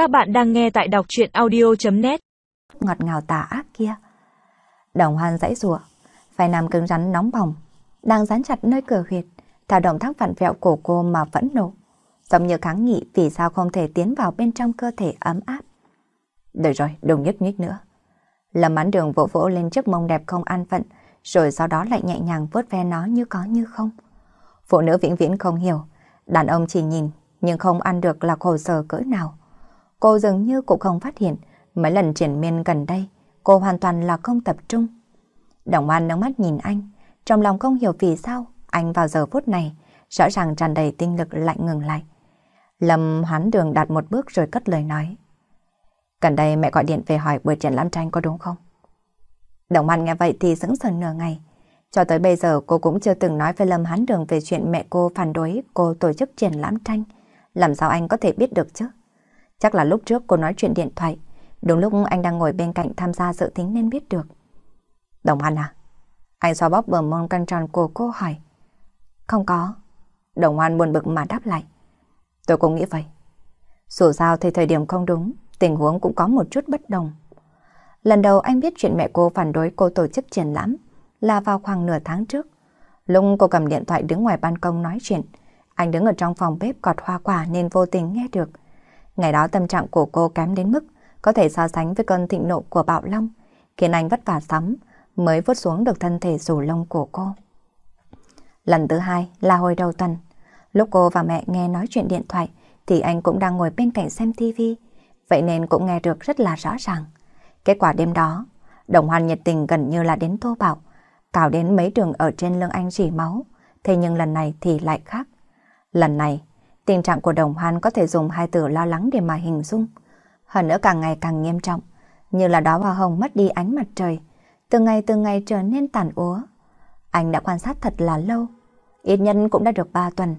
Các bạn đang nghe tại đọc chuyện audio.net Ngọt ngào tà ác kia. Đồng hoan dãy rùa, phải nằm cứng rắn nóng bỏng, đang dán chặt nơi cửa huyệt, theo động tác vặn vẹo của cô mà vẫn nổ. Giống như kháng nghị vì sao không thể tiến vào bên trong cơ thể ấm áp. Được rồi, đừng nhức nhích nữa. Lâm án đường vỗ vỗ lên chiếc mông đẹp không an phận, rồi sau đó lại nhẹ nhàng vớt ve nó như có như không. Phụ nữ vĩnh viễn không hiểu, đàn ông chỉ nhìn nhưng không ăn được là khổ sở cỡ nào. Cô dường như cũng không phát hiện, mấy lần triển miên gần đây, cô hoàn toàn là không tập trung. Đồng An nước mắt nhìn anh, trong lòng không hiểu vì sao anh vào giờ phút này rõ ràng tràn đầy tinh lực lại ngừng lại. Lâm hoán đường đặt một bước rồi cất lời nói. Gần đây mẹ gọi điện về hỏi buổi triển lãm tranh có đúng không? Đồng An nghe vậy thì sững sờ nửa ngày. Cho tới bây giờ cô cũng chưa từng nói với Lâm Hán Đường về chuyện mẹ cô phản đối cô tổ chức triển lãm tranh. Làm sao anh có thể biết được chứ? Chắc là lúc trước cô nói chuyện điện thoại, đúng lúc anh đang ngồi bên cạnh tham gia dự tính nên biết được. Đồng Hoan à? Anh xoa bóp bờ mông căng tròn của cô hỏi. Không có. Đồng Hoan buồn bực mà đáp lại. Tôi cũng nghĩ vậy. Dù sao thì thời điểm không đúng, tình huống cũng có một chút bất đồng. Lần đầu anh biết chuyện mẹ cô phản đối cô tổ chức triển lãm là vào khoảng nửa tháng trước. Lúc cô cầm điện thoại đứng ngoài ban công nói chuyện, anh đứng ở trong phòng bếp gọt hoa quả nên vô tình nghe được. Ngày đó tâm trạng của cô kém đến mức có thể so sánh với cơn thịnh nộ của bạo long, khiến anh vất vả sắm mới vút xuống được thân thể rủ lông của cô. Lần thứ hai là hồi đầu tuần, lúc cô và mẹ nghe nói chuyện điện thoại thì anh cũng đang ngồi bên cạnh xem tivi, vậy nên cũng nghe được rất là rõ ràng. Kết quả đêm đó, đồng hoan nhiệt tình gần như là đến thô bạo, cào đến mấy trường ở trên lưng anh rỉ máu, thế nhưng lần này thì lại khác. Lần này, tình trạng của đồng hoan có thể dùng hai từ lo lắng để mà hình dung. Hơn nữa càng ngày càng nghiêm trọng, như là đó hoa hồng mất đi ánh mặt trời, từ ngày từ ngày trở nên tàn úa. Anh đã quan sát thật là lâu, ít nhân cũng đã được 3 tuần.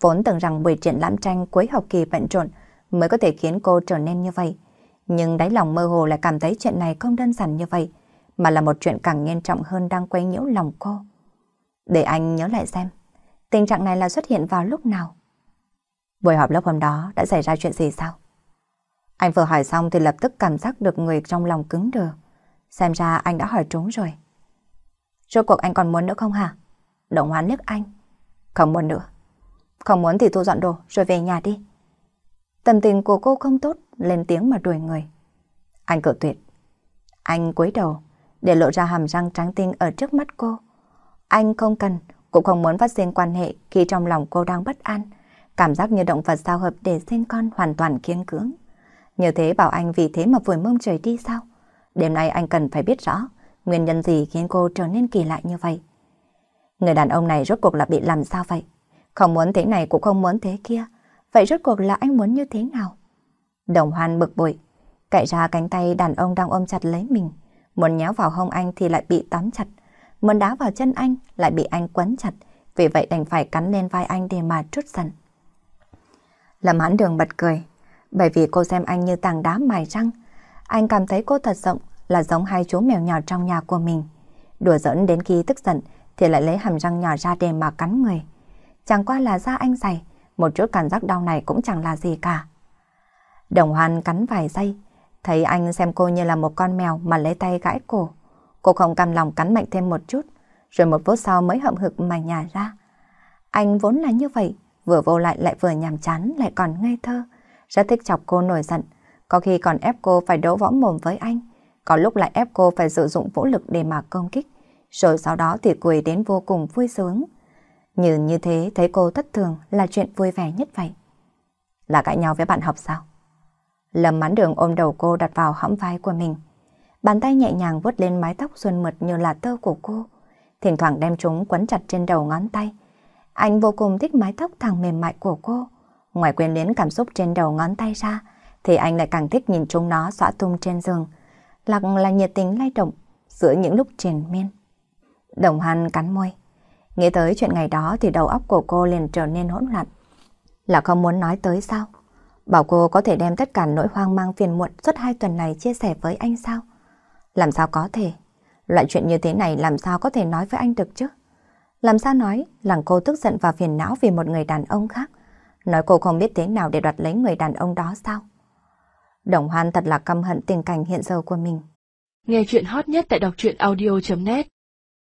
Vốn tưởng rằng buổi triển lãm tranh cuối học kỳ bận rộn mới có thể khiến cô trở nên như vậy. Nhưng đáy lòng mơ hồ lại cảm thấy chuyện này không đơn giản như vậy, mà là một chuyện càng nghiêm trọng hơn đang quấy nhiễu lòng cô. Để anh nhớ lại xem, tình trạng này là xuất hiện vào lúc nào? Buổi họp lớp hôm đó đã xảy ra chuyện gì sao? Anh vừa hỏi xong thì lập tức cảm giác được người trong lòng cứng đờ. Xem ra anh đã hỏi trúng rồi. Rốt cuộc anh còn muốn nữa không hả? Động hoán liếc anh. Không muốn nữa. Không muốn thì thu dọn đồ rồi về nhà đi. Tâm tình của cô không tốt, lên tiếng mà đuổi người. Anh cự tuyệt. Anh cúi đầu, để lộ ra hàm răng trắng tinh ở trước mắt cô. Anh không cần, cũng không muốn phát sinh quan hệ khi trong lòng cô đang bất an. Cảm giác như động vật giao hợp để sinh con hoàn toàn kiên cưỡng. Như thế bảo anh vì thế mà vùi mông trời đi sao? Đêm nay anh cần phải biết rõ nguyên nhân gì khiến cô trở nên kỳ lạ như vậy. Người đàn ông này rốt cuộc là bị làm sao vậy? Không muốn thế này cũng không muốn thế kia. Vậy rốt cuộc là anh muốn như thế nào? Đồng hoan bực bội, cậy ra cánh tay đàn ông đang ôm chặt lấy mình. Muốn nhéo vào hông anh thì lại bị tóm chặt. Muốn đá vào chân anh lại bị anh quấn chặt. Vì vậy đành phải cắn lên vai anh để mà trút giận. Lâm Hán đường bật cười. Bởi vì cô xem anh như tảng đá mài răng. Anh cảm thấy cô thật rộng là giống hai chú mèo nhỏ trong nhà của mình. Đùa giỡn đến khi tức giận thì lại lấy hàm răng nhỏ ra để mà cắn người. Chẳng qua là da anh dày, một chút cảm giác đau này cũng chẳng là gì cả. Đồng hoan cắn vài giây, thấy anh xem cô như là một con mèo mà lấy tay gãi cổ. Cô không cam lòng cắn mạnh thêm một chút, rồi một phút sau mới hậm hực mà nhả ra. Anh vốn là như vậy, vừa vô lại lại vừa nhàm chán lại còn ngây thơ. Rất thích chọc cô nổi giận, có khi còn ép cô phải đấu võ mồm với anh, có lúc lại ép cô phải sử dụng vũ lực để mà công kích, rồi sau đó thì cười đến vô cùng vui sướng. Như như thế thấy cô thất thường là chuyện vui vẻ nhất vậy. Là cãi nhau với bạn học sao? Lâm mãn đường ôm đầu cô đặt vào hõm vai của mình. Bàn tay nhẹ nhàng vuốt lên mái tóc xuân mượt như là tơ của cô. Thỉnh thoảng đem chúng quấn chặt trên đầu ngón tay. Anh vô cùng thích mái tóc thẳng mềm mại của cô. Ngoài quyền đến cảm xúc trên đầu ngón tay ra, thì anh lại càng thích nhìn chúng nó xõa tung trên giường. Lạc là nhiệt tình lay động giữa những lúc triền miên. Đồng Hàn cắn môi. Nghĩ tới chuyện ngày đó thì đầu óc của cô liền trở nên hỗn loạn. Là không muốn nói tới sao? Bảo cô có thể đem tất cả nỗi hoang mang phiền muộn suốt hai tuần này chia sẻ với anh sao? Làm sao có thể? Loại chuyện như thế này làm sao có thể nói với anh được chứ? Làm sao nói rằng cô tức giận và phiền não vì một người đàn ông khác? Nói cô không biết thế nào để đoạt lấy người đàn ông đó sao? Đồng Hoan thật là căm hận tình cảnh hiện giờ của mình. Nghe chuyện hot nhất tại đọc truyện audio.net